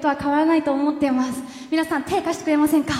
ことは変わらないと思っています。皆さん手貸してくれませんか？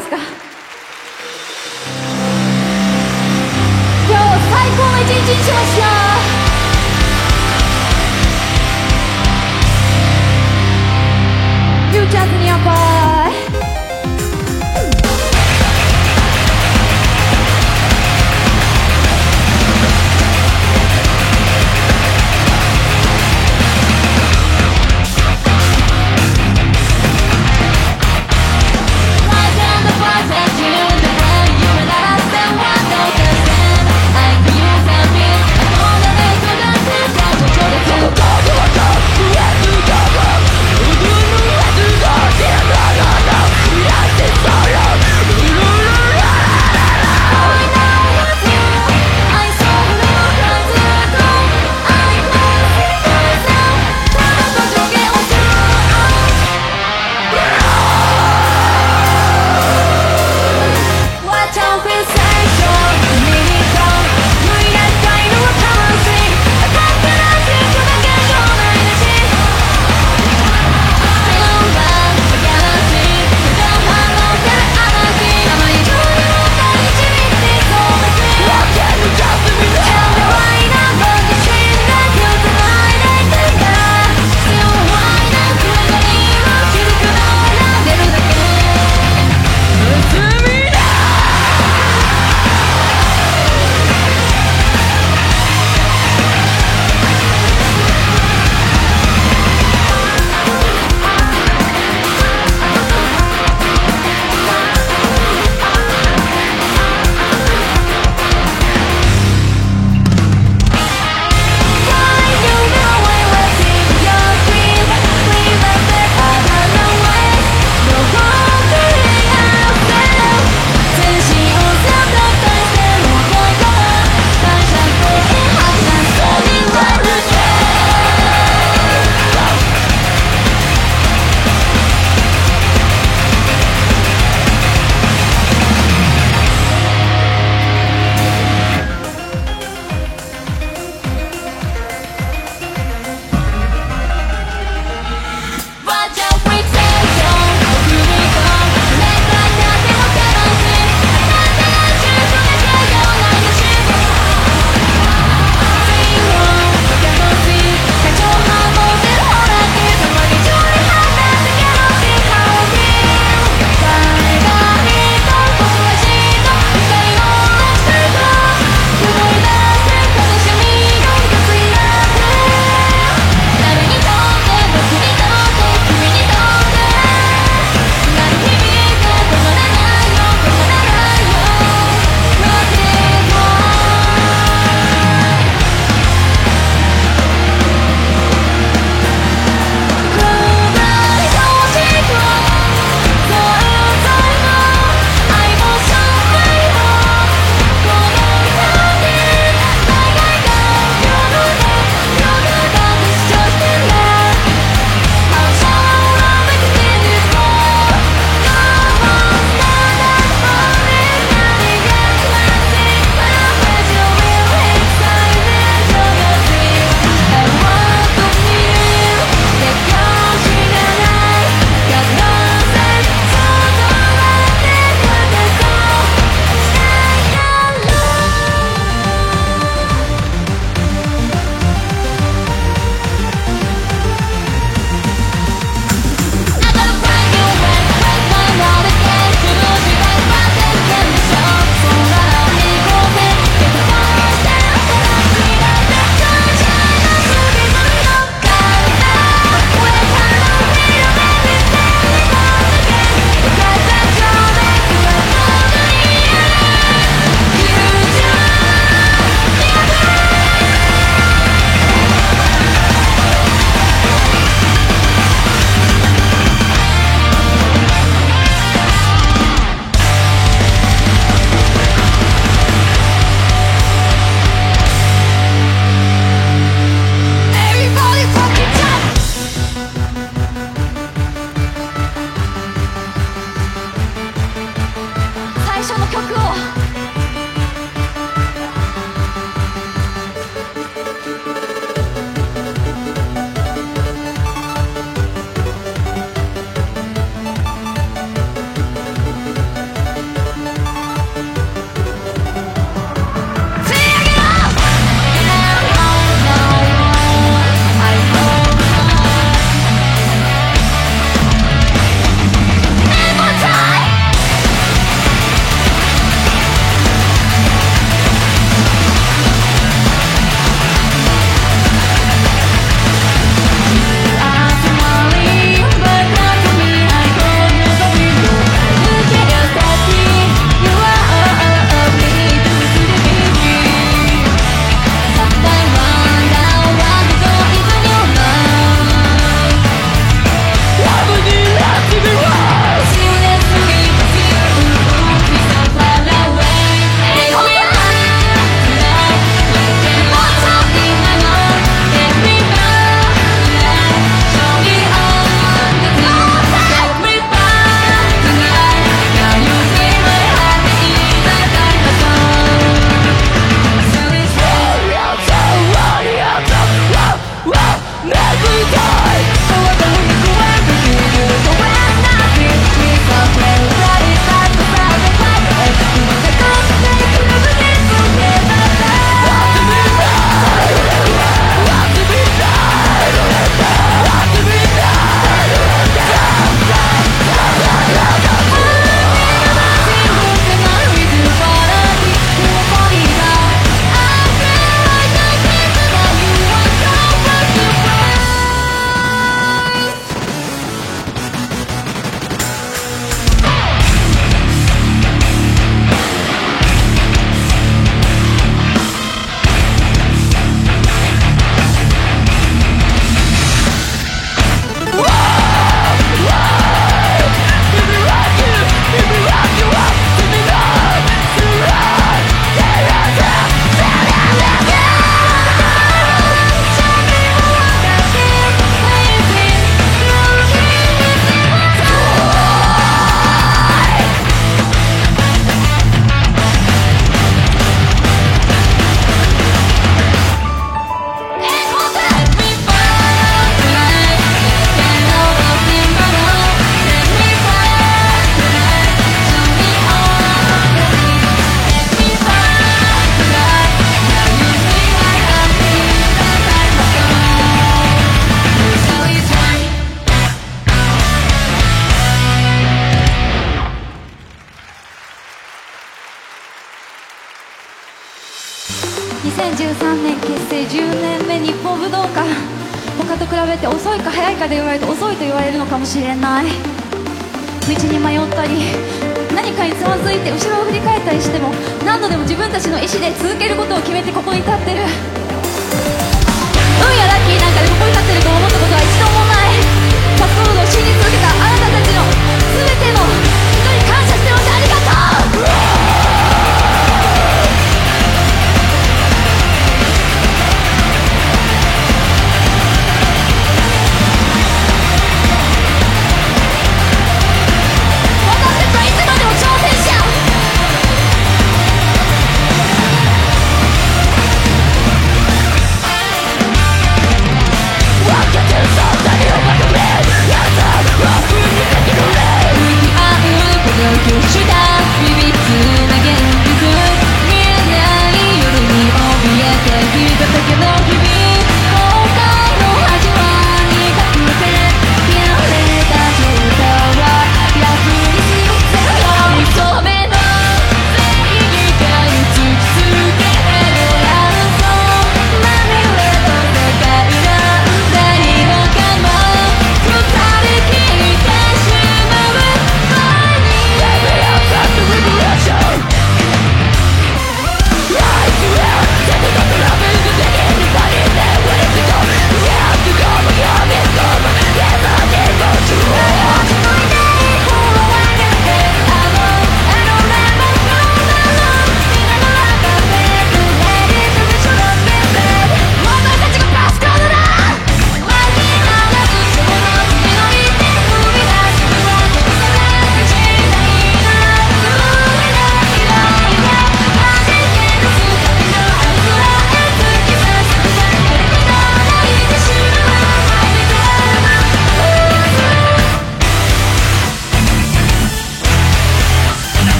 ますか？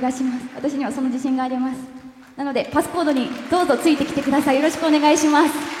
がします。私にはその自信があります。なのでパスコードにどうぞついてきてください。よろしくお願いします。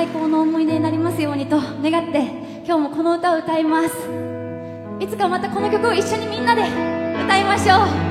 最高の思い出になりますようにと願って今日もこの歌を歌います。いつかまたこの曲を一緒にみんなで歌いましょう。